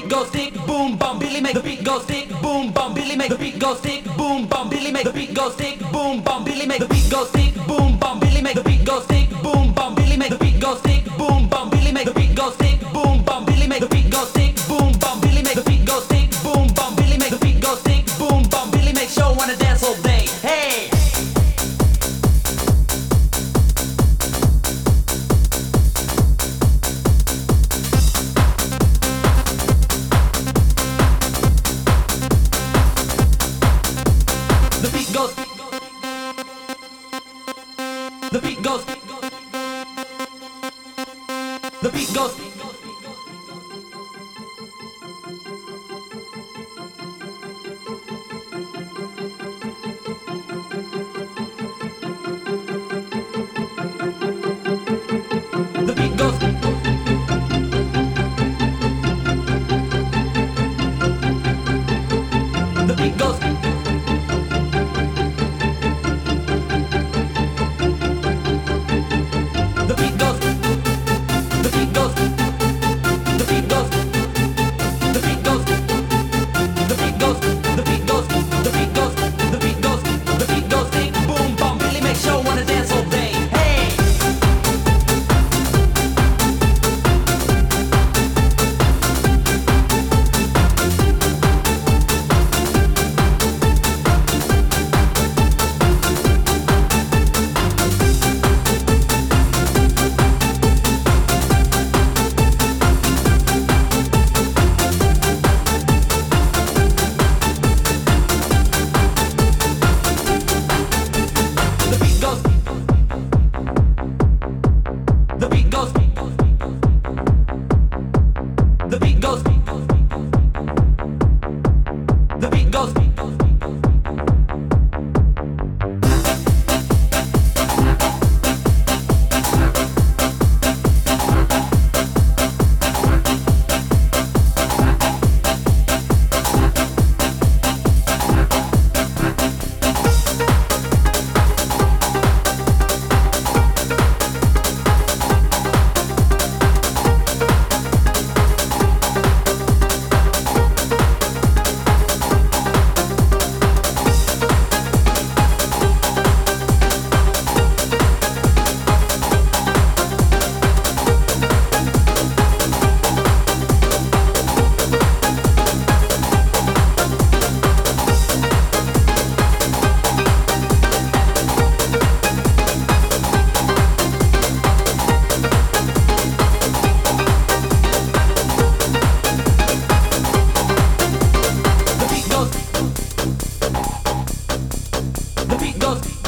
go stick, boom, bum, Billy make the beat go stick, boom, bum, Billy make the beat go stick, boom, bum, Billy make the beat go stick, boom, bum, Billy make the beat go stick, boom, bum, Billy make the beat go stick, boom, bum, Billy make the beat go stick, beat goes. The beat goes. Baby,